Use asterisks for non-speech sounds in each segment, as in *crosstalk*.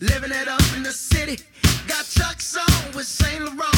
living it up in the city. Got Chuck's on with Saint Laurent.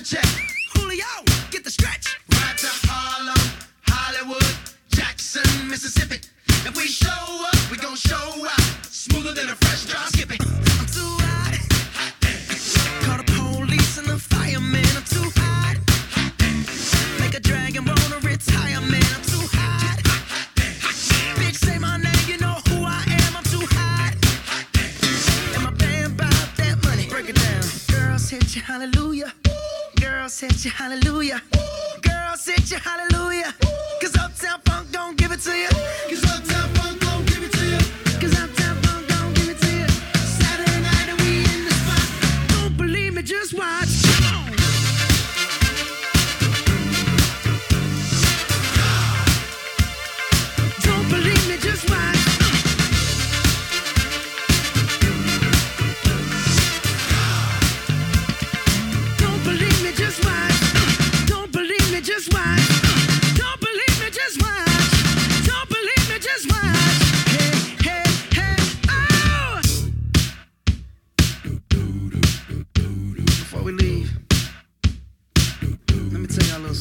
the check. Julio, get the stretch. Right to Harlem, Hollywood, Jackson, Mississippi. If we show up, we gon' show out. Smoother than a fresh drop. Skippy. I'm too hot. Call the police and the fireman. I'm too hot. Make a dragon wanna retire, man. I'm too hot. Bitch, say my name, you know who I am. I'm too hot. And my band bought that money. Break it down. Girls hit you, hallelujah. Girls hit you, hallelujah. Girls hit you, hallelujah. Cause Uptown Funk don't give it to you. Cause Uptown Funk don't give it to you. Cause Uptown Funk don't give it to you. Saturday night and we in the spot. Don't believe me, just watch.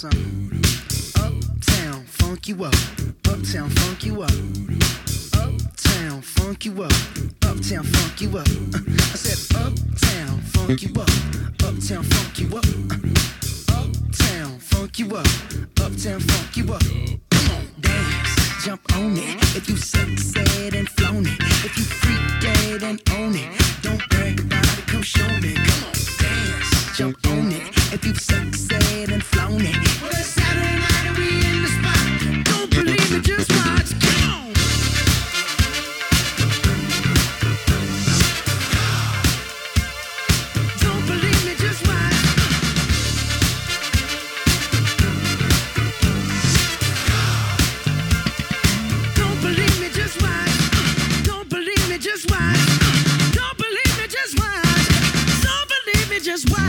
Let me tell y'all a little something. Uptown, funk you up. Uptown, funk you up. Uptown, funk you up. Uptown, funk you up. *laughs* I said, Uptown, funk you up. Uptown, funk you up. Uptown, funk you up. Uptown, funk you up. Come on, dance, jump on it. If you Don't believe me, just watch. Come on. Don't believe me, just watch. Don't believe me, just watch. Don't believe me, just watch. Don't believe me, just watch. Don't believe me, just watch.